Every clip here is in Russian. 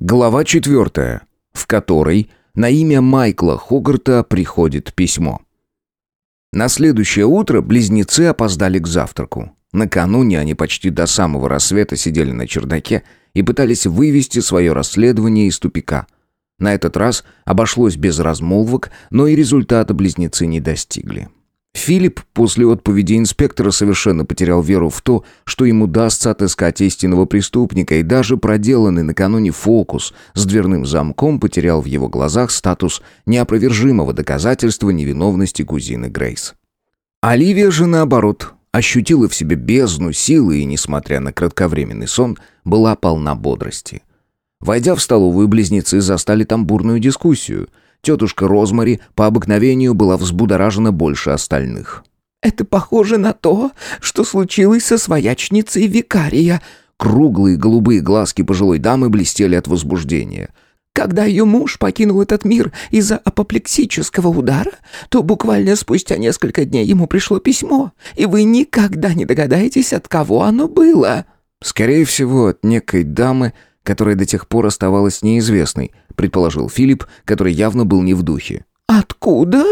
Глава четвертая, в которой на имя Майкла Хогарта приходит письмо. На следующее утро близнецы опоздали к завтраку. Накануне они почти до самого рассвета сидели на чердаке и пытались вывести свое расследование из тупика. На этот раз обошлось без размолвок, но и результата близнецы не достигли. Филипп после отповеди инспектора совершенно потерял веру в то, что ему удастся отыскать истинного преступника, и даже проделанный накануне фокус с дверным замком потерял в его глазах статус неопровержимого доказательства невиновности кузины Грейс. Оливия же, наоборот, ощутила в себе бездну силы и, несмотря на кратковременный сон, была полна бодрости. Войдя в столовую, близнецы застали там бурную дискуссию – Тетушка Розмари по обыкновению была взбудоражена больше остальных. «Это похоже на то, что случилось со своячницей викария». Круглые голубые глазки пожилой дамы блестели от возбуждения. Когда ее муж покинул этот мир из-за апоплексического удара, то буквально спустя несколько дней ему пришло письмо, и вы никогда не догадаетесь, от кого оно было». «Скорее всего, от некой дамы, которая до тех пор оставалась неизвестной», предположил Филипп, который явно был не в духе. «Откуда?»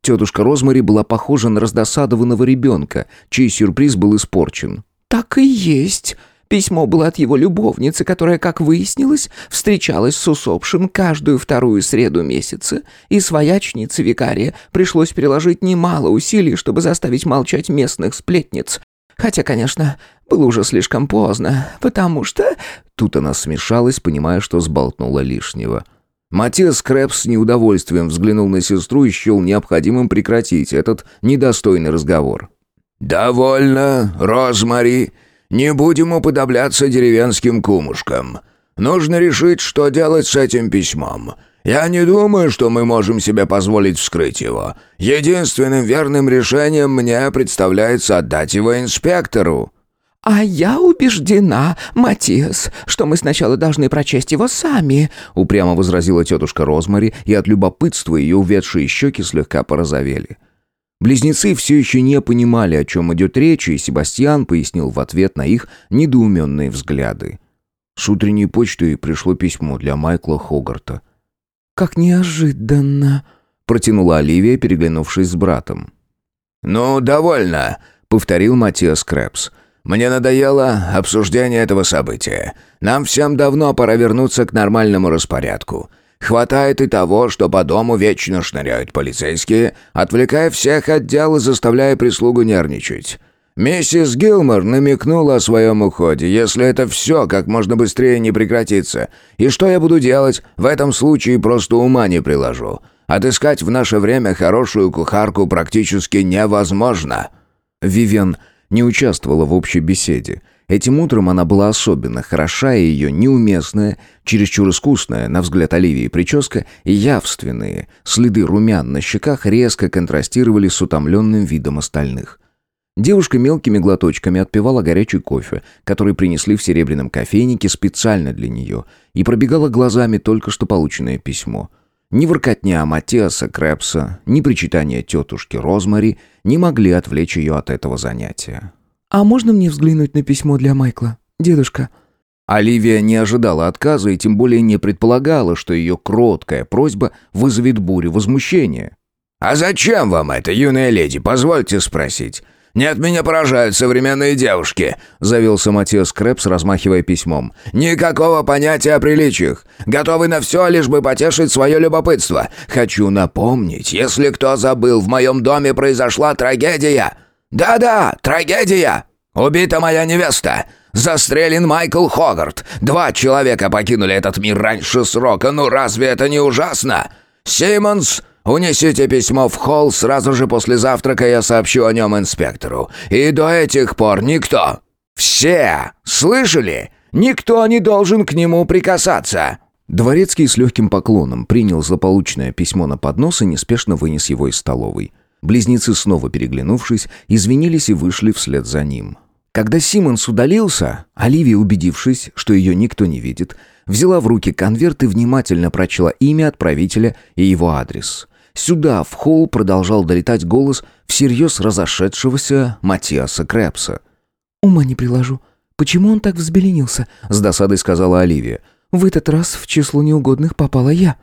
Тетушка Розмари была похожа на раздосадованного ребенка, чей сюрприз был испорчен. «Так и есть. Письмо было от его любовницы, которая, как выяснилось, встречалась с усопшим каждую вторую среду месяца, и своячнице викария пришлось приложить немало усилий, чтобы заставить молчать местных сплетниц. Хотя, конечно, было уже слишком поздно, потому что...» Тут она смешалась, понимая, что сболтнула лишнего. Матиас Крэпс с неудовольствием взглянул на сестру и счел необходимым прекратить этот недостойный разговор. «Довольно, Розмари. Не будем уподобляться деревенским кумушкам. Нужно решить, что делать с этим письмом. Я не думаю, что мы можем себе позволить вскрыть его. Единственным верным решением мне представляется отдать его инспектору». «А я убеждена, Матиас, что мы сначала должны прочесть его сами», упрямо возразила тетушка Розмари, и от любопытства ее увядшие щеки слегка порозовели. Близнецы все еще не понимали, о чем идет речь, и Себастьян пояснил в ответ на их недоуменные взгляды. С утренней почты пришло письмо для Майкла Хогарта. «Как неожиданно», — протянула Оливия, переглянувшись с братом. «Ну, довольно», — повторил Матиас Крэпс. Мне надоело обсуждение этого события. Нам всем давно пора вернуться к нормальному распорядку. Хватает и того, что по дому вечно шныряют полицейские, отвлекая всех от дел и заставляя прислугу нервничать. Миссис Гилмор намекнула о своем уходе, если это все как можно быстрее не прекратится. И что я буду делать? В этом случае просто ума не приложу. Отыскать в наше время хорошую кухарку практически невозможно. Вивен не участвовала в общей беседе. Этим утром она была особенно хороша, и ее неуместная, чересчур искусная, на взгляд Оливии, прическа и явственные следы румян на щеках резко контрастировали с утомленным видом остальных. Девушка мелкими глоточками отпивала горячий кофе, который принесли в серебряном кофейнике специально для нее, и пробегала глазами только что полученное письмо — ни воркотня Матиаса Крэпса, ни причитания тетушки Розмари не могли отвлечь ее от этого занятия. «А можно мне взглянуть на письмо для Майкла, дедушка?» Оливия не ожидала отказа и тем более не предполагала, что ее кроткая просьба вызовет бурю возмущения. «А зачем вам это, юная леди, позвольте спросить? «Нет, меня поражают современные девушки», — завелся Матиас Крэпс, размахивая письмом. «Никакого понятия о приличиях. Готовы на все, лишь бы потешить свое любопытство. Хочу напомнить, если кто забыл, в моем доме произошла трагедия. Да-да, трагедия. Убита моя невеста. Застрелен Майкл Хогарт. Два человека покинули этот мир раньше срока. Ну разве это не ужасно? Симмонс Унесите письмо в холл сразу же после завтрака, я сообщу о нем инспектору. И до этих пор никто. Все! Слышали? Никто не должен к нему прикасаться!» Дворецкий с легким поклоном принял злополучное письмо на поднос и неспешно вынес его из столовой. Близнецы, снова переглянувшись, извинились и вышли вслед за ним. Когда Симмонс удалился, Оливия, убедившись, что ее никто не видит, взяла в руки конверт и внимательно прочла имя отправителя и его адрес. Сюда, в холл, продолжал долетать голос всерьез разошедшегося Матиаса Крэпса. «Ума не приложу. Почему он так взбеленился?» — с досадой сказала Оливия. В этот раз в число неугодных попала я».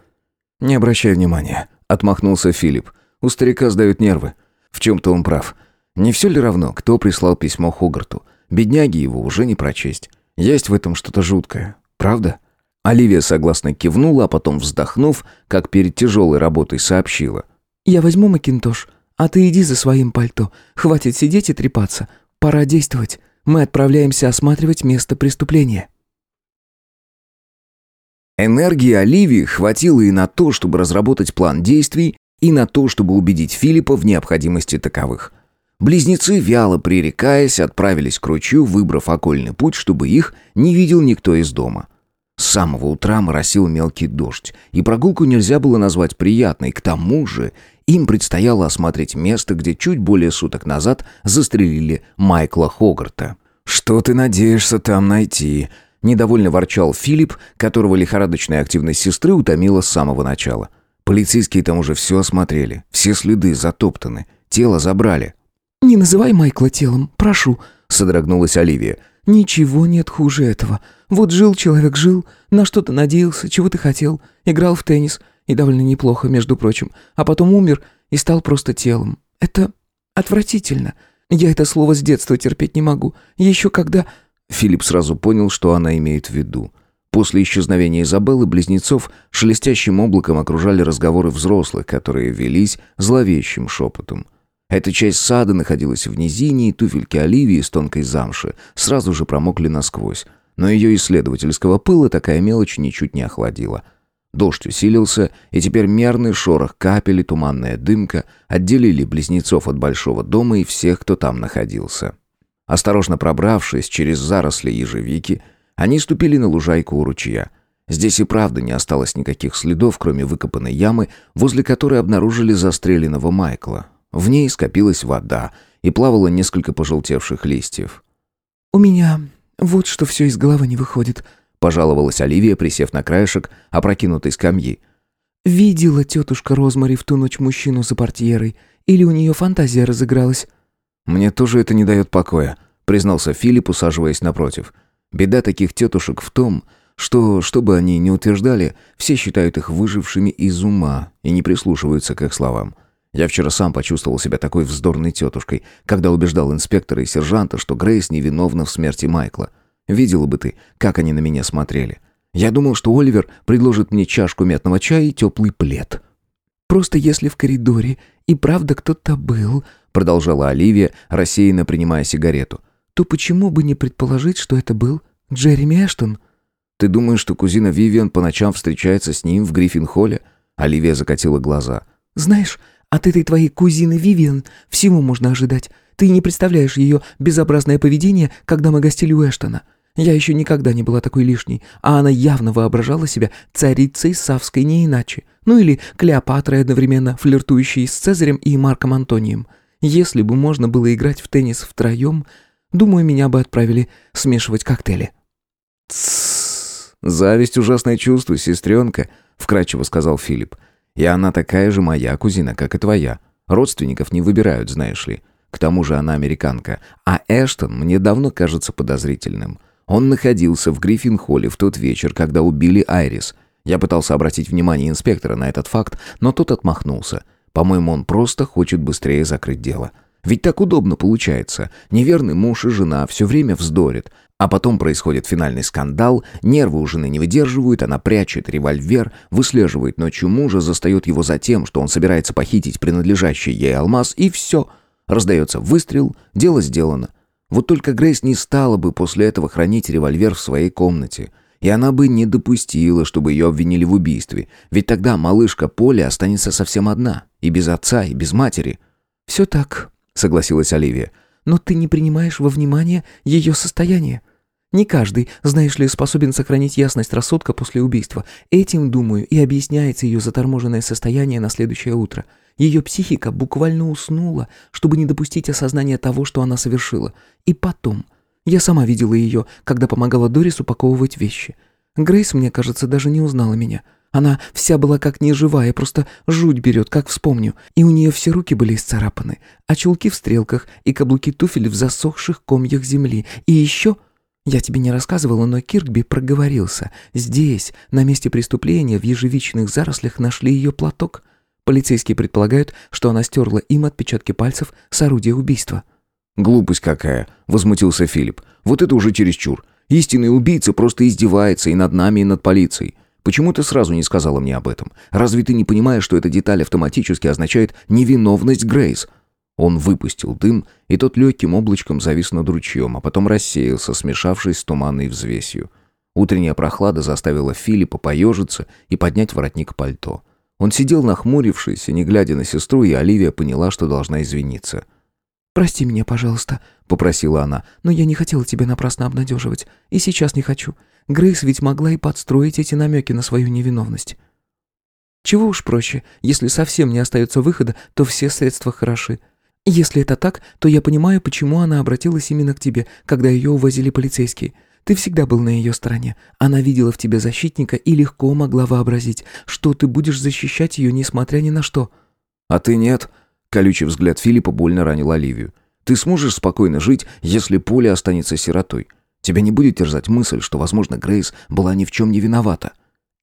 «Не обращай внимания», — отмахнулся Филипп. «У старика сдают нервы. В чем-то он прав. Не все ли равно, кто прислал письмо Хогарту? Бедняги его уже не прочесть. Есть в этом что-то жуткое, правда?» Оливия согласно кивнула, а потом, вздохнув, как перед тяжелой работой, сообщила. «Я возьму Макинтош, а ты иди за своим пальто. Хватит сидеть и трепаться. Пора действовать. Мы отправляемся осматривать место преступления». Энергии Оливии хватило и на то, чтобы разработать план действий, и на то, чтобы убедить Филиппа в необходимости таковых. Близнецы, вяло пререкаясь, отправились к ручью, выбрав окольный путь, чтобы их не видел никто из дома. С самого утра моросил мелкий дождь, и прогулку нельзя было назвать приятной. К тому же им предстояло осмотреть место, где чуть более суток назад застрелили Майкла Хогарта. «Что ты надеешься там найти?» Недовольно ворчал Филипп, которого лихорадочная активность сестры утомила с самого начала. Полицейские там уже все осмотрели, все следы затоптаны, тело забрали. «Не называй Майкла телом, прошу», — содрогнулась Оливия. «Ничего нет хуже этого. Вот жил человек, жил, на что-то надеялся, чего ты хотел, играл в теннис, и довольно неплохо, между прочим, а потом умер и стал просто телом. Это отвратительно. Я это слово с детства терпеть не могу. Еще когда...» Филипп сразу понял, что она имеет в виду. После исчезновения Изабеллы близнецов шелестящим облаком окружали разговоры взрослых, которые велись зловещим шепотом. Эта часть сада находилась в низине, и туфельки Оливии из тонкой замши сразу же промокли насквозь. Но ее исследовательского пыла такая мелочь ничуть не охладила. Дождь усилился, и теперь мерный шорох капель и туманная дымка отделили близнецов от большого дома и всех, кто там находился. Осторожно пробравшись через заросли ежевики, они ступили на лужайку у ручья. Здесь и правда не осталось никаких следов, кроме выкопанной ямы, возле которой обнаружили застреленного Майкла. В ней скопилась вода и плавало несколько пожелтевших листьев. «У меня вот что все из головы не выходит», — пожаловалась Оливия, присев на краешек опрокинутой скамьи. «Видела тетушка Розмари в ту ночь мужчину за портьерой? Или у нее фантазия разыгралась?» «Мне тоже это не дает покоя», — признался Филипп, усаживаясь напротив. «Беда таких тетушек в том, что, что бы они ни утверждали, все считают их выжившими из ума и не прислушиваются к их словам. Я вчера сам почувствовал себя такой вздорной тетушкой, когда убеждал инспектора и сержанта, что Грейс невиновна в смерти Майкла. Видела бы ты, как они на меня смотрели. Я думал, что Оливер предложит мне чашку мятного чая и теплый плед». «Просто если в коридоре и правда кто-то был», продолжала Оливия, рассеянно принимая сигарету, то почему бы не предположить, что это был Джереми Эштон? Ты думаешь, что кузина Вивиан по ночам встречается с ним в Гриффин-холле? Оливия закатила глаза. Знаешь, от этой твоей кузины Вивиан всему можно ожидать. Ты не представляешь ее безобразное поведение, когда мы гостили у Эштона. Я еще никогда не была такой лишней, а она явно воображала себя царицей Савской не иначе. Ну или Клеопатрой одновременно, флиртующей с Цезарем и Марком Антонием. Если бы можно было играть в теннис втроем, думаю, меня бы отправили смешивать коктейли». «Тссс, зависть — ужасное чувство, сестренка», — вкратчиво сказал Филипп. «И она такая же моя кузина, как и твоя. Родственников не выбирают, знаешь ли. К тому же она американка. А Эштон мне давно кажется подозрительным. Он находился в Гриффин-холле в тот вечер, когда убили Айрис. Я пытался обратить внимание инспектора на этот факт, но тот отмахнулся. По-моему, он просто хочет быстрее закрыть дело. Ведь так удобно получается. Неверный муж и жена все время вздорят. А потом происходит финальный скандал, нервы у жены не выдерживают, она прячет револьвер, выслеживает ночью мужа, застает его за тем, что он собирается похитить принадлежащий ей алмаз, и все. Раздается выстрел, дело сделано. Вот только Грейс не стала бы после этого хранить револьвер в своей комнате. И она бы не допустила, чтобы ее обвинили в убийстве. Ведь тогда малышка Поля останется совсем одна. И без отца, и без матери. «Все так», — согласилась Оливия. «Но ты не принимаешь во внимание ее состояние. Не каждый, знаешь ли, способен сохранить ясность рассудка после убийства. Этим, думаю, и объясняется ее заторможенное состояние на следующее утро. Ее психика буквально уснула, чтобы не допустить осознания того, что она совершила. И потом, я сама видела ее, когда помогала Дорис упаковывать вещи. Грейс, мне кажется, даже не узнала меня. Она вся была как неживая, просто жуть берет, как вспомню. И у нее все руки были исцарапаны, а чулки в стрелках и каблуки туфель в засохших комьях земли. И еще... Я тебе не рассказывала, но Киркби проговорился. Здесь, на месте преступления, в ежевичных зарослях нашли ее платок. Полицейские предполагают, что она стерла им отпечатки пальцев с орудия убийства. «Глупость какая!» — возмутился Филипп. «Вот это уже чересчур. Истинный убийца просто издевается и над нами, и над полицией. Почему ты сразу не сказала мне об этом? Разве ты не понимаешь, что эта деталь автоматически означает невиновность Грейс?» Он выпустил дым, и тот легким облачком завис над ручьем, а потом рассеялся, смешавшись с туманной взвесью. Утренняя прохлада заставила Филиппа поежиться и поднять воротник пальто. Он сидел нахмурившись, не глядя на сестру, и Оливия поняла, что должна извиниться. «Прости меня, пожалуйста», — попросила она, «но я не хотела тебя напрасно обнадеживать, и сейчас не хочу. Грейс ведь могла и подстроить эти намеки на свою невиновность». «Чего уж проще, если совсем не остается выхода, то все средства хороши. Если это так, то я понимаю, почему она обратилась именно к тебе, когда ее увозили полицейские. Ты всегда был на ее стороне. Она видела в тебе защитника и легко могла вообразить, что ты будешь защищать ее, несмотря ни на что». «А ты нет?» Колючий взгляд Филиппа больно ранил Оливию. «Ты сможешь спокойно жить, если Поля останется сиротой? Тебя не будет терзать мысль, что, возможно, Грейс была ни в чем не виновата».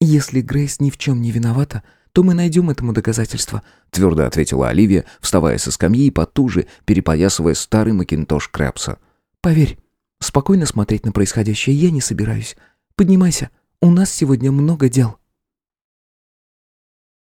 «Если Грейс ни в чем не виновата, то мы найдем этому доказательства», твердо ответила Оливия, вставая со скамьи и потуже, перепоясывая старый макинтош Крэпса. «Поверь, спокойно смотреть на происходящее я не собираюсь. Поднимайся, у нас сегодня много дел».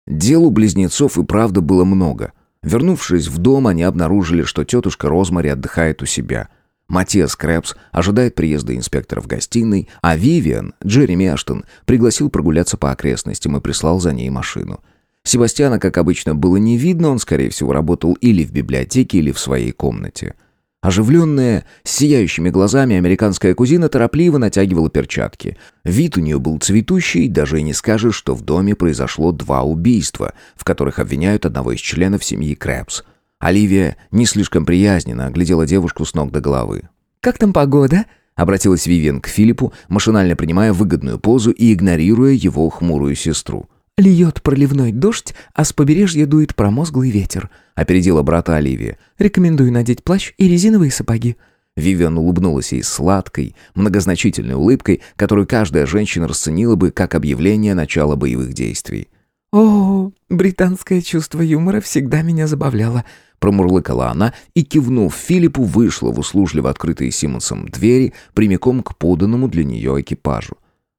Дел у близнецов и правда было много. Вернувшись в дом, они обнаружили, что тетушка Розмари отдыхает у себя – Матиас Крэпс ожидает приезда инспектора в гостиной, а Вивиан, Джереми Аштон, пригласил прогуляться по окрестностям и прислал за ней машину. Себастьяна, как обычно, было не видно, он, скорее всего, работал или в библиотеке, или в своей комнате. Оживленная, с сияющими глазами, американская кузина торопливо натягивала перчатки. Вид у нее был цветущий, даже и не скажешь, что в доме произошло два убийства, в которых обвиняют одного из членов семьи Крэпс – Оливия не слишком приязненно оглядела девушку с ног до головы. «Как там погода?» — обратилась Вивен к Филиппу, машинально принимая выгодную позу и игнорируя его хмурую сестру. «Льет проливной дождь, а с побережья дует промозглый ветер», — опередила брата Оливия. «Рекомендую надеть плащ и резиновые сапоги». Вивиан улыбнулась ей сладкой, многозначительной улыбкой, которую каждая женщина расценила бы как объявление начала боевых действий. «О, британское чувство юмора всегда меня забавляло», Промурлыкала она и, кивнув Филиппу, вышла в услужливо открытые Симонсом двери прямиком к поданному для нее экипажу.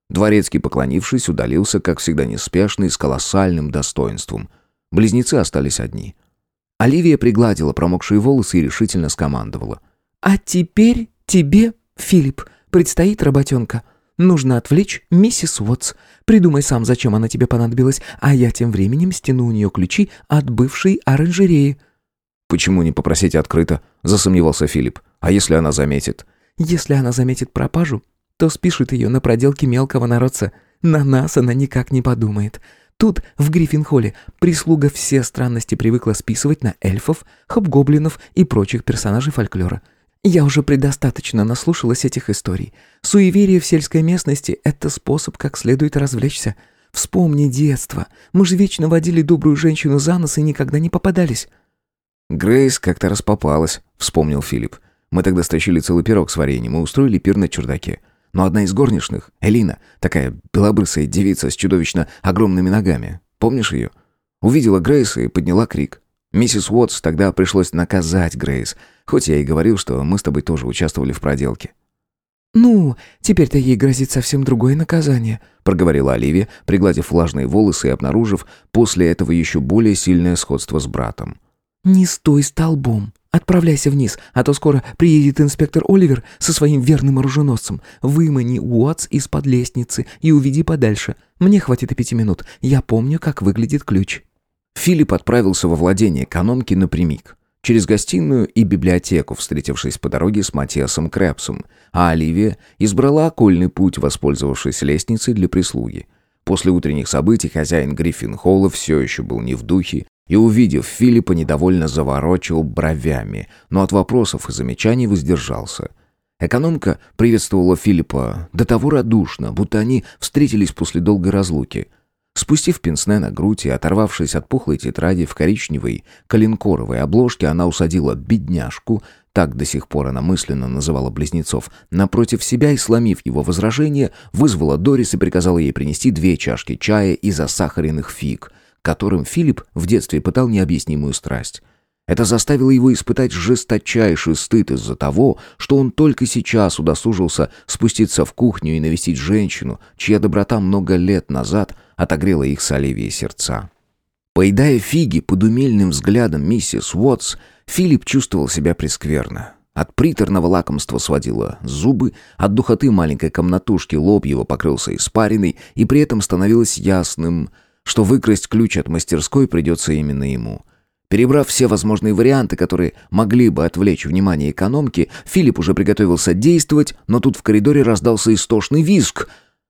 Дворецкий, поклонившись, удалился, как всегда неспешно и с колоссальным достоинством. Близнецы остались одни. Оливия пригладила промокшие волосы и решительно скомандовала. «А теперь тебе, Филипп, предстоит работенка. Нужно отвлечь миссис Уотс. Придумай сам, зачем она тебе понадобилась, а я тем временем стяну у нее ключи от бывшей оранжереи». «Почему не попросить открыто?» – засомневался Филипп. «А если она заметит?» «Если она заметит пропажу, то спишет ее на проделки мелкого народца. На нас она никак не подумает. Тут, в Гриффин-холле, прислуга все странности привыкла списывать на эльфов, хобгоблинов и прочих персонажей фольклора. Я уже предостаточно наслушалась этих историй. Суеверие в сельской местности – это способ как следует развлечься. Вспомни детство. Мы же вечно водили добрую женщину за нос и никогда не попадались. «Грейс как-то распопалась», — вспомнил Филипп. «Мы тогда стащили целый пирог с вареньем и устроили пир на чердаке. Но одна из горничных, Элина, такая белобрысая девица с чудовищно огромными ногами, помнишь ее? Увидела Грейс и подняла крик. Миссис Уотс тогда пришлось наказать Грейс, хоть я и говорил, что мы с тобой тоже участвовали в проделке». «Ну, теперь-то ей грозит совсем другое наказание», — проговорила Оливия, пригладив влажные волосы и обнаружив после этого еще более сильное сходство с братом. «Не стой столбом. Отправляйся вниз, а то скоро приедет инспектор Оливер со своим верным оруженосцем. Вымани Уотс из-под лестницы и уведи подальше. Мне хватит и пяти минут. Я помню, как выглядит ключ». Филипп отправился во владение экономки напрямик. Через гостиную и библиотеку, встретившись по дороге с Матиасом Крэпсом, а Оливия избрала окольный путь, воспользовавшись лестницей для прислуги. После утренних событий хозяин Гриффин-холла все еще был не в духе и, увидев Филиппа, недовольно заворочил бровями, но от вопросов и замечаний воздержался. Экономка приветствовала Филиппа до того радушно, будто они встретились после долгой разлуки. Спустив пенсне на грудь и оторвавшись от пухлой тетради в коричневой коленкоровой обложке, она усадила бедняжку так до сих пор она мысленно называла близнецов, напротив себя и, сломив его возражение, вызвала Дорис и приказала ей принести две чашки чая из засахаренных фиг, которым Филипп в детстве пытал необъяснимую страсть. Это заставило его испытать жесточайший стыд из-за того, что он только сейчас удосужился спуститься в кухню и навестить женщину, чья доброта много лет назад отогрела их с Оливией сердца. Поедая фиги под умельным взглядом миссис Уотс, Филипп чувствовал себя прескверно. От приторного лакомства сводило зубы, от духоты маленькой комнатушки лоб его покрылся испариной, и при этом становилось ясным, что выкрасть ключ от мастерской придется именно ему. Перебрав все возможные варианты, которые могли бы отвлечь внимание экономки, Филипп уже приготовился действовать, но тут в коридоре раздался истошный визг.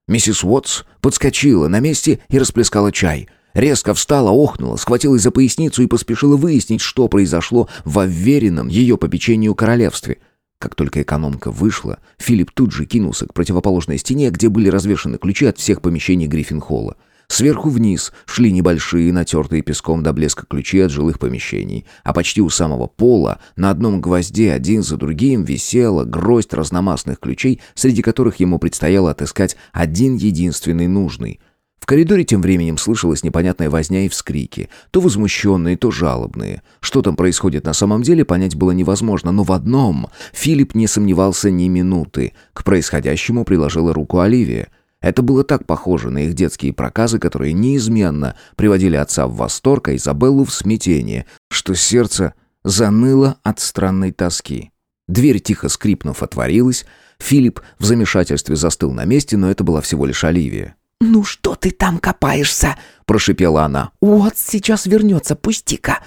Миссис Уотс подскочила на месте и расплескала чай — Резко встала, охнула, схватилась за поясницу и поспешила выяснить, что произошло в уверенном ее попечению королевстве. Как только экономка вышла, Филипп тут же кинулся к противоположной стене, где были развешаны ключи от всех помещений Гриффин-холла. Сверху вниз шли небольшие, натертые песком до блеска ключи от жилых помещений, а почти у самого пола на одном гвозде один за другим висела гроздь разномастных ключей, среди которых ему предстояло отыскать один единственный нужный — в коридоре тем временем слышалась непонятная возня и вскрики, то возмущенные, то жалобные. Что там происходит на самом деле, понять было невозможно, но в одном Филипп не сомневался ни минуты. К происходящему приложила руку Оливия. Это было так похоже на их детские проказы, которые неизменно приводили отца в восторг, а Изабеллу в смятение, что сердце заныло от странной тоски. Дверь, тихо скрипнув, отворилась. Филипп в замешательстве застыл на месте, но это была всего лишь Оливия. «Ну что ты там копаешься?» – прошипела она. «Вот сейчас вернется, пусти-ка!»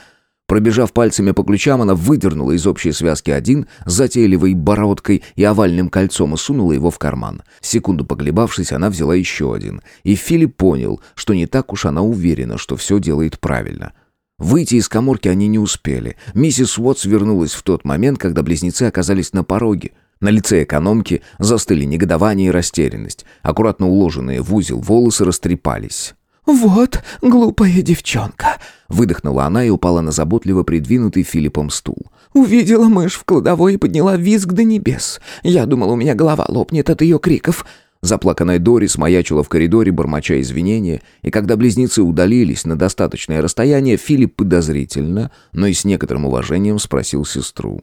Пробежав пальцами по ключам, она выдернула из общей связки один затейливой бородкой и овальным кольцом и сунула его в карман. Секунду поглебавшись, она взяла еще один. И Филипп понял, что не так уж она уверена, что все делает правильно. Выйти из коморки они не успели. Миссис Уотс вернулась в тот момент, когда близнецы оказались на пороге – на лице экономки застыли негодование и растерянность. Аккуратно уложенные в узел волосы растрепались. «Вот глупая девчонка!» Выдохнула она и упала на заботливо придвинутый Филиппом стул. «Увидела мышь в кладовой и подняла визг до небес. Я думала, у меня голова лопнет от ее криков». Заплаканная Дорис маячила в коридоре, бормоча извинения, и когда близнецы удалились на достаточное расстояние, Филипп подозрительно, но и с некоторым уважением спросил сестру.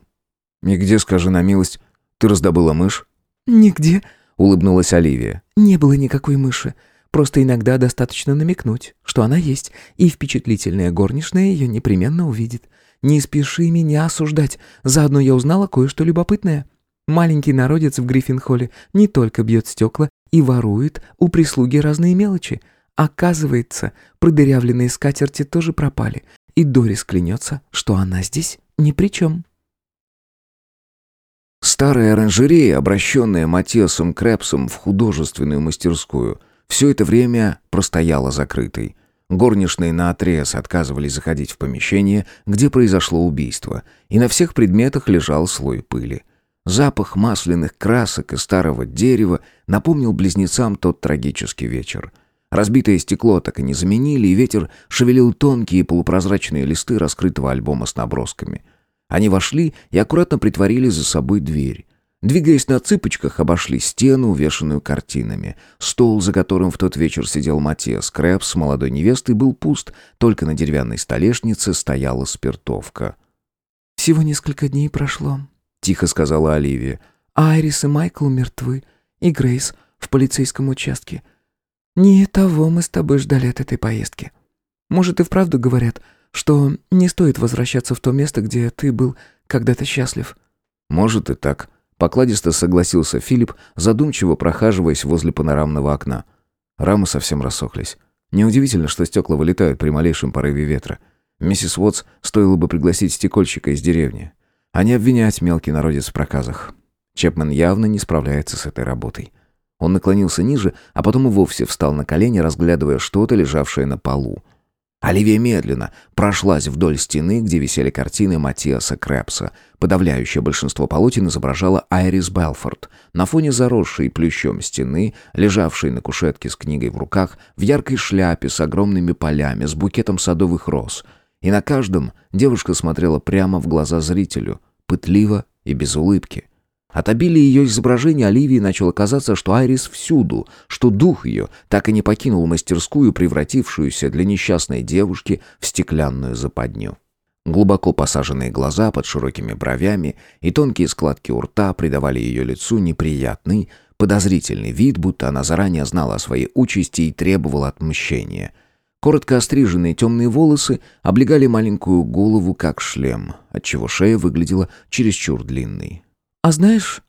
«И где, скажи на милость, ты раздобыла мышь?» «Нигде», — улыбнулась Оливия. «Не было никакой мыши. Просто иногда достаточно намекнуть, что она есть, и впечатлительная горничная ее непременно увидит. Не спеши меня осуждать. Заодно я узнала кое-что любопытное. Маленький народец в Гриффин-холле не только бьет стекла и ворует у прислуги разные мелочи. Оказывается, продырявленные скатерти тоже пропали, и Дорис клянется, что она здесь ни при чем». Старая оранжерея, обращенная Матиасом Крэпсом в художественную мастерскую, все это время простояла закрытой. Горничные наотрез отказывались заходить в помещение, где произошло убийство, и на всех предметах лежал слой пыли. Запах масляных красок и старого дерева напомнил близнецам тот трагический вечер. Разбитое стекло так и не заменили, и ветер шевелил тонкие полупрозрачные листы раскрытого альбома с набросками — они вошли и аккуратно притворили за собой дверь. Двигаясь на цыпочках, обошли стену, увешанную картинами. Стол, за которым в тот вечер сидел Матиас Крэп с молодой невестой, был пуст, только на деревянной столешнице стояла спиртовка. «Всего несколько дней прошло», — тихо сказала Оливия. «Айрис и Майкл мертвы, и Грейс в полицейском участке. Не того мы с тобой ждали от этой поездки. Может, и вправду говорят, что не стоит возвращаться в то место, где ты был когда-то счастлив». «Может и так», — покладисто согласился Филипп, задумчиво прохаживаясь возле панорамного окна. Рамы совсем рассохлись. Неудивительно, что стекла вылетают при малейшем порыве ветра. Миссис Уотс стоило бы пригласить стекольщика из деревни, а не обвинять мелкий народец в проказах. Чепмен явно не справляется с этой работой. Он наклонился ниже, а потом и вовсе встал на колени, разглядывая что-то, лежавшее на полу. Оливия медленно прошлась вдоль стены, где висели картины Матиаса Крэпса. Подавляющее большинство полотен изображало Айрис Белфорд. На фоне заросшей плющом стены, лежавшей на кушетке с книгой в руках, в яркой шляпе с огромными полями, с букетом садовых роз. И на каждом девушка смотрела прямо в глаза зрителю, пытливо и без улыбки. От обилия ее изображения Оливии начало казаться, что Айрис всюду, что дух ее так и не покинул мастерскую, превратившуюся для несчастной девушки в стеклянную западню. Глубоко посаженные глаза под широкими бровями и тонкие складки у рта придавали ее лицу неприятный, подозрительный вид, будто она заранее знала о своей участи и требовала отмщения. Коротко остриженные темные волосы облегали маленькую голову, как шлем, отчего шея выглядела чересчур длинной. «А знаешь,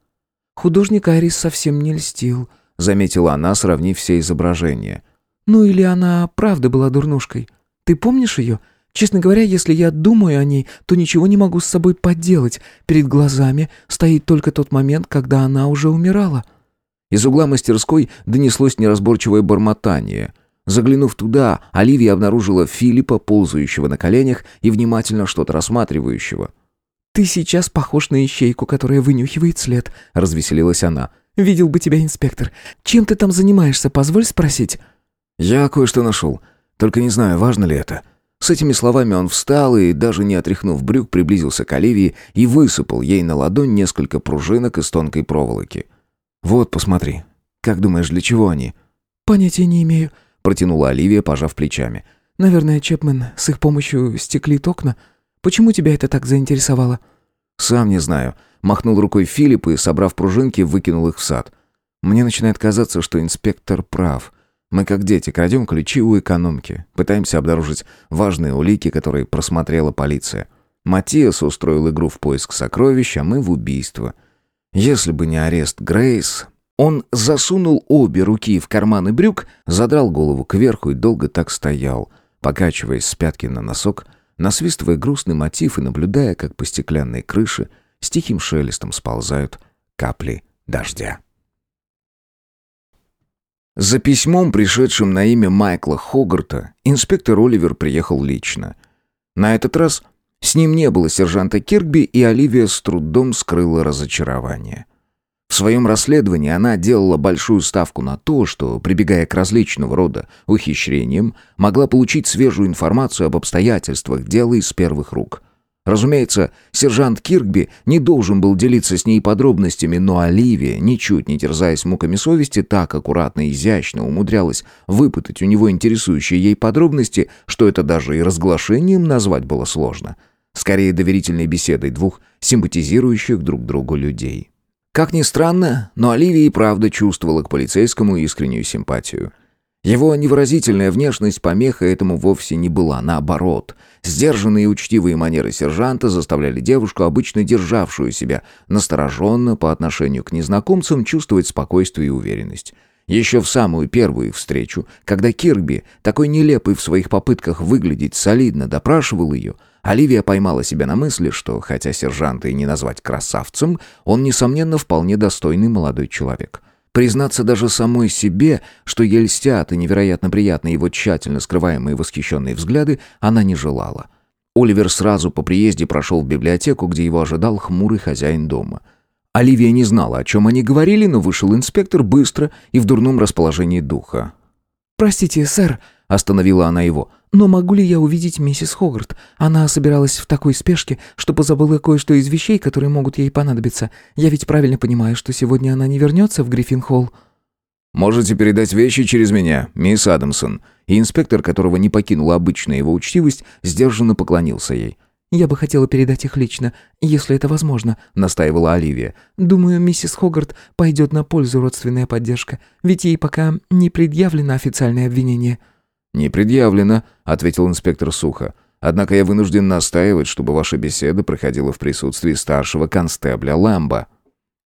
художник Айрис совсем не льстил», — заметила она, сравнив все изображения. «Ну или она правда была дурнушкой. Ты помнишь ее?» Честно говоря, если я думаю о ней, то ничего не могу с собой поделать. Перед глазами стоит только тот момент, когда она уже умирала». Из угла мастерской донеслось неразборчивое бормотание. Заглянув туда, Оливия обнаружила Филиппа, ползающего на коленях и внимательно что-то рассматривающего. «Ты сейчас похож на ищейку, которая вынюхивает след», — развеселилась она. «Видел бы тебя инспектор. Чем ты там занимаешься, позволь спросить?» «Я кое-что нашел. Только не знаю, важно ли это». С этими словами он встал и, даже не отряхнув брюк, приблизился к Оливии и высыпал ей на ладонь несколько пружинок из тонкой проволоки. «Вот, посмотри. Как думаешь, для чего они?» «Понятия не имею», — протянула Оливия, пожав плечами. «Наверное, Чепмен с их помощью стеклит окна. Почему тебя это так заинтересовало?» «Сам не знаю». Махнул рукой Филипп и, собрав пружинки, выкинул их в сад. Мне начинает казаться, что инспектор прав. Мы, как дети, крадем ключи у экономки, пытаемся обнаружить важные улики, которые просмотрела полиция. Матиас устроил игру в поиск сокровищ, а мы в убийство. Если бы не арест Грейс... Он засунул обе руки в карманы брюк, задрал голову кверху и долго так стоял, покачиваясь с пятки на носок, насвистывая грустный мотив и наблюдая, как по стеклянной крыше с тихим шелестом сползают капли дождя. За письмом, пришедшим на имя Майкла Хогарта, инспектор Оливер приехал лично. На этот раз с ним не было сержанта Кирби, и Оливия с трудом скрыла разочарование. В своем расследовании она делала большую ставку на то, что, прибегая к различного рода ухищрениям, могла получить свежую информацию об обстоятельствах дела из первых рук – Разумеется, сержант Киркби не должен был делиться с ней подробностями, но Оливия, ничуть не терзаясь муками совести, так аккуратно и изящно умудрялась выпытать у него интересующие ей подробности, что это даже и разглашением назвать было сложно. Скорее, доверительной беседой двух симпатизирующих друг другу людей. Как ни странно, но Оливия и правда чувствовала к полицейскому искреннюю симпатию. Его невыразительная внешность помеха этому вовсе не была, наоборот. Сдержанные и учтивые манеры сержанта заставляли девушку, обычно державшую себя настороженно по отношению к незнакомцам, чувствовать спокойствие и уверенность. Еще в самую первую их встречу, когда Кирби, такой нелепый в своих попытках выглядеть солидно, допрашивал ее, Оливия поймала себя на мысли, что, хотя сержанта и не назвать красавцем, он, несомненно, вполне достойный молодой человек. Признаться даже самой себе, что ей льстят и невероятно приятны его тщательно скрываемые восхищенные взгляды, она не желала. Оливер сразу по приезде прошел в библиотеку, где его ожидал хмурый хозяин дома. Оливия не знала, о чем они говорили, но вышел инспектор быстро и в дурном расположении духа. «Простите, сэр», — остановила она его, — «Но могу ли я увидеть миссис Хогарт? Она собиралась в такой спешке, что позабыла кое-что из вещей, которые могут ей понадобиться. Я ведь правильно понимаю, что сегодня она не вернется в Гриффин-холл?» «Можете передать вещи через меня, мисс Адамсон». И инспектор, которого не покинула обычная его учтивость, сдержанно поклонился ей. «Я бы хотела передать их лично, если это возможно», — настаивала Оливия. «Думаю, миссис Хогарт пойдет на пользу родственная поддержка, ведь ей пока не предъявлено официальное обвинение». «Не предъявлено», — ответил инспектор сухо. «Однако я вынужден настаивать, чтобы ваша беседа проходила в присутствии старшего констебля Лэмбо».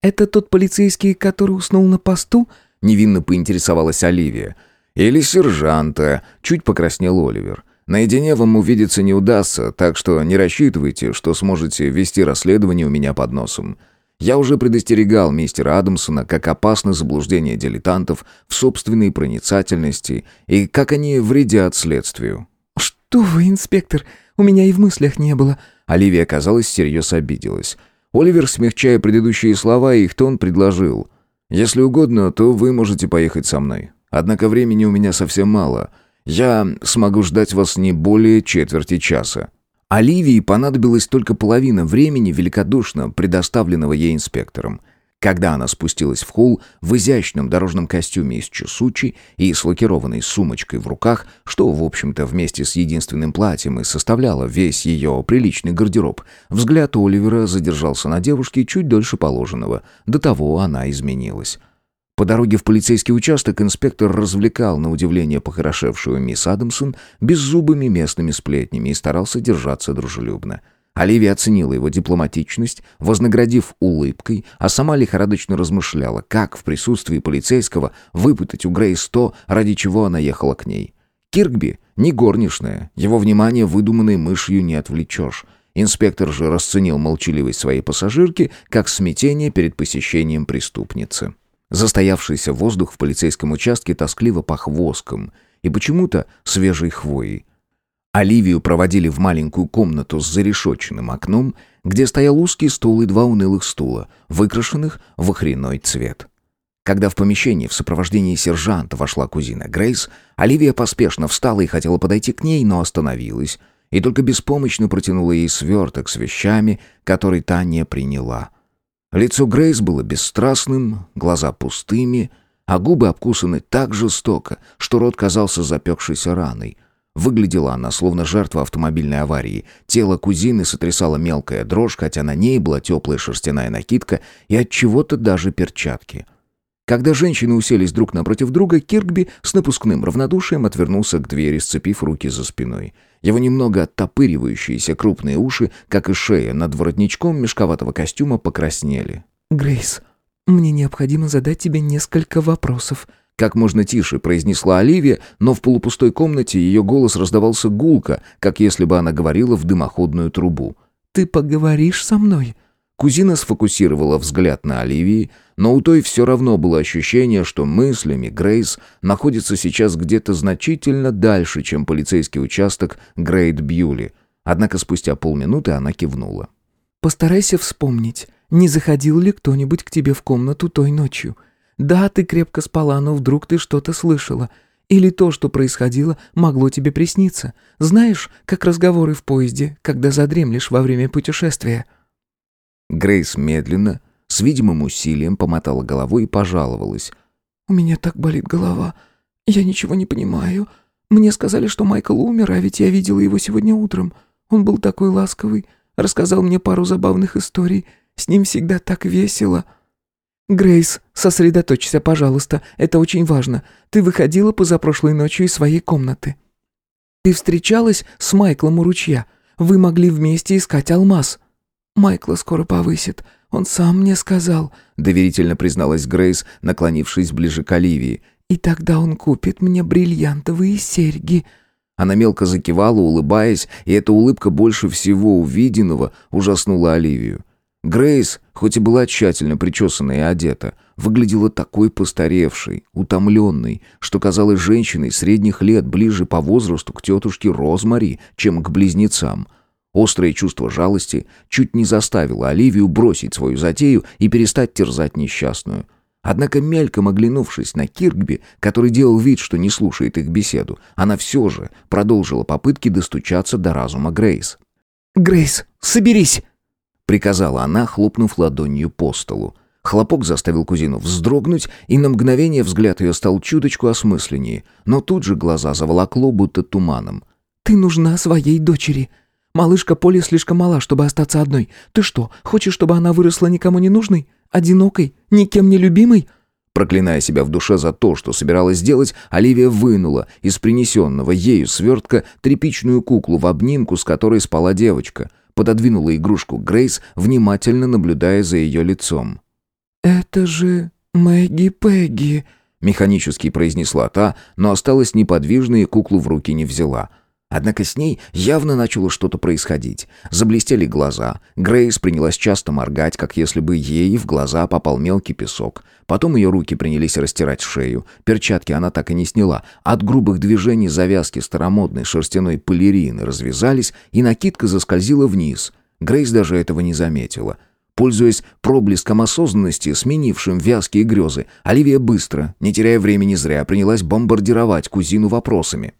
«Это тот полицейский, который уснул на посту?» — невинно поинтересовалась Оливия. «Или сержанта», — чуть покраснел Оливер. «Наедине вам увидеться не удастся, так что не рассчитывайте, что сможете вести расследование у меня под носом. Я уже предостерегал мистера Адамсона, как опасно заблуждение дилетантов в собственной проницательности и как они вредят следствию. «Что вы, инспектор, у меня и в мыслях не было». Оливия, казалось, всерьез обиделась. Оливер, смягчая предыдущие слова, их тон предложил. «Если угодно, то вы можете поехать со мной. Однако времени у меня совсем мало. Я смогу ждать вас не более четверти часа». Оливии понадобилась только половина времени, великодушно предоставленного ей инспектором. Когда она спустилась в холл в изящном дорожном костюме из чесучи и с лакированной сумочкой в руках, что, в общем-то, вместе с единственным платьем и составляло весь ее приличный гардероб, взгляд Оливера задержался на девушке чуть дольше положенного. До того она изменилась. По дороге в полицейский участок инспектор развлекал, на удивление похорошевшую мисс Адамсон, беззубыми местными сплетнями и старался держаться дружелюбно. Оливия оценила его дипломатичность, вознаградив улыбкой, а сама лихорадочно размышляла, как в присутствии полицейского выпытать у Грейс то, ради чего она ехала к ней. Киркби не горничная, его внимание выдуманной мышью не отвлечешь. Инспектор же расценил молчаливость своей пассажирки как смятение перед посещением преступницы. Застоявшийся воздух в полицейском участке тоскливо пах воском и почему-то свежей хвоей. Оливию проводили в маленькую комнату с зарешоченным окном, где стоял узкий стол и два унылых стула, выкрашенных в охряной цвет. Когда в помещение в сопровождении сержанта вошла кузина Грейс, Оливия поспешно встала и хотела подойти к ней, но остановилась, и только беспомощно протянула ей сверток с вещами, который та не приняла. Лицо Грейс было бесстрастным, глаза пустыми, а губы обкусаны так жестоко, что рот казался запекшейся раной. Выглядела она словно жертва автомобильной аварии. Тело кузины сотрясала мелкая дрожь, хотя на ней была теплая шерстяная накидка и от чего-то даже перчатки. Когда женщины уселись друг напротив друга, Киркби с напускным равнодушием отвернулся к двери, сцепив руки за спиной. Его немного оттопыривающиеся крупные уши, как и шея над воротничком мешковатого костюма, покраснели. «Грейс, мне необходимо задать тебе несколько вопросов», как можно тише произнесла Оливия, но в полупустой комнате ее голос раздавался гулко, как если бы она говорила в дымоходную трубу. «Ты поговоришь со мной?» Кузина сфокусировала взгляд на Оливии, но у той все равно было ощущение, что мыслями Грейс находится сейчас где-то значительно дальше, чем полицейский участок Грейт Бьюли. Однако спустя полминуты она кивнула. «Постарайся вспомнить, не заходил ли кто-нибудь к тебе в комнату той ночью. Да, ты крепко спала, но вдруг ты что-то слышала. Или то, что происходило, могло тебе присниться. Знаешь, как разговоры в поезде, когда задремлешь во время путешествия». Грейс медленно, с видимым усилием помотала головой и пожаловалась. «У меня так болит голова. Я ничего не понимаю. Мне сказали, что Майкл умер, а ведь я видела его сегодня утром. Он был такой ласковый, рассказал мне пару забавных историй. С ним всегда так весело». «Грейс, сосредоточься, пожалуйста, это очень важно. Ты выходила позапрошлой ночью из своей комнаты. Ты встречалась с Майклом у ручья. Вы могли вместе искать алмаз». «Майкла скоро повысит. Он сам мне сказал», — доверительно призналась Грейс, наклонившись ближе к Оливии. «И тогда он купит мне бриллиантовые серьги». Она мелко закивала, улыбаясь, и эта улыбка больше всего увиденного ужаснула Оливию. Грейс, хоть и была тщательно причесана и одета, выглядела такой постаревшей, утомленной, что казалась женщиной средних лет ближе по возрасту к тетушке Розмари, чем к близнецам. Острое чувство жалости чуть не заставило Оливию бросить свою затею и перестать терзать несчастную. Однако, мельком оглянувшись на Киркби, который делал вид, что не слушает их беседу, она все же продолжила попытки достучаться до разума Грейс. «Грейс, соберись!» — приказала она, хлопнув ладонью по столу. Хлопок заставил кузину вздрогнуть, и на мгновение взгляд ее стал чуточку осмысленнее, но тут же глаза заволокло, будто туманом. «Ты нужна своей дочери!» Малышка Поли слишком мала, чтобы остаться одной. Ты что, хочешь, чтобы она выросла никому не нужной? Одинокой? Никем не любимой?» Проклиная себя в душе за то, что собиралась сделать, Оливия вынула из принесенного ею свертка тряпичную куклу в обнимку, с которой спала девочка. Пододвинула игрушку Грейс, внимательно наблюдая за ее лицом. «Это же Мэгги Пегги», — механически произнесла та, но осталась неподвижной и куклу в руки не взяла — Однако с ней явно начало что-то происходить. Заблестели глаза. Грейс принялась часто моргать, как если бы ей в глаза попал мелкий песок. Потом ее руки принялись растирать шею. Перчатки она так и не сняла. От грубых движений завязки старомодной шерстяной полирины развязались, и накидка заскользила вниз. Грейс даже этого не заметила. Пользуясь проблеском осознанности, сменившим вязкие грезы, Оливия быстро, не теряя времени зря, принялась бомбардировать кузину вопросами.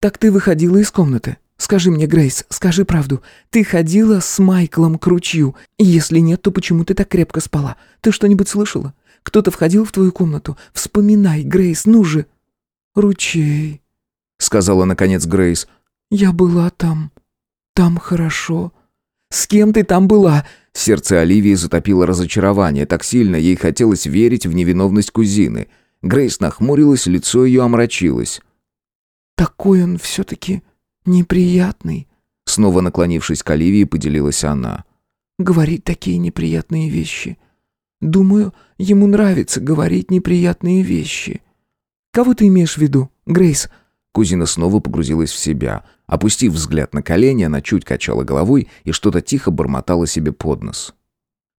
«Так ты выходила из комнаты? Скажи мне, Грейс, скажи правду. Ты ходила с Майклом к ручью? Если нет, то почему ты так крепко спала? Ты что-нибудь слышала? Кто-то входил в твою комнату? Вспоминай, Грейс, ну же!» «Ручей», — сказала наконец Грейс. «Я была там. Там хорошо». «С кем ты там была?» Сердце Оливии затопило разочарование. Так сильно ей хотелось верить в невиновность кузины. Грейс нахмурилась, лицо ее омрачилось. «Такой он все-таки неприятный», — снова наклонившись к Оливии, поделилась она. «Говорит такие неприятные вещи. Думаю, ему нравится говорить неприятные вещи. Кого ты имеешь в виду, Грейс?» Кузина снова погрузилась в себя. Опустив взгляд на колени, она чуть качала головой и что-то тихо бормотала себе под нос.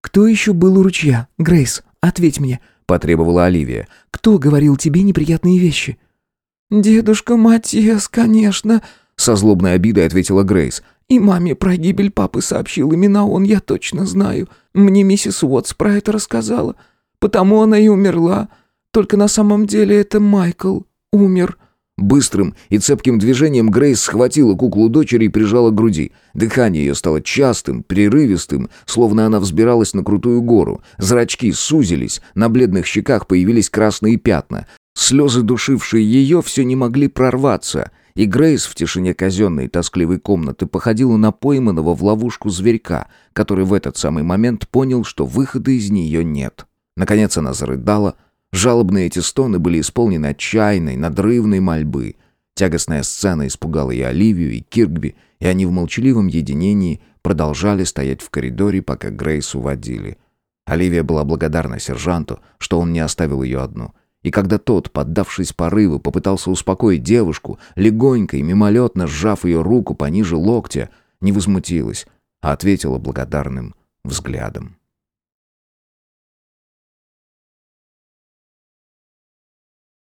«Кто еще был у ручья, Грейс? Ответь мне», — потребовала Оливия. «Кто говорил тебе неприятные вещи?» «Дедушка Матиас, конечно», — со злобной обидой ответила Грейс. «И маме про гибель папы сообщил именно он, я точно знаю. Мне миссис Уотс про это рассказала. Потому она и умерла. Только на самом деле это Майкл умер». Быстрым и цепким движением Грейс схватила куклу дочери и прижала к груди. Дыхание ее стало частым, прерывистым, словно она взбиралась на крутую гору. Зрачки сузились, на бледных щеках появились красные пятна. Слезы, душившие ее, все не могли прорваться, и Грейс в тишине казенной тоскливой комнаты походила на пойманного в ловушку зверька, который в этот самый момент понял, что выхода из нее нет. Наконец она зарыдала. Жалобные эти стоны были исполнены отчаянной, надрывной мольбы. Тягостная сцена испугала и Оливию, и Киркби, и они в молчаливом единении продолжали стоять в коридоре, пока Грейс уводили. Оливия была благодарна сержанту, что он не оставил ее одну — и когда тот, поддавшись порыву, попытался успокоить девушку, легонько и мимолетно сжав ее руку пониже локтя, не возмутилась, а ответила благодарным взглядом.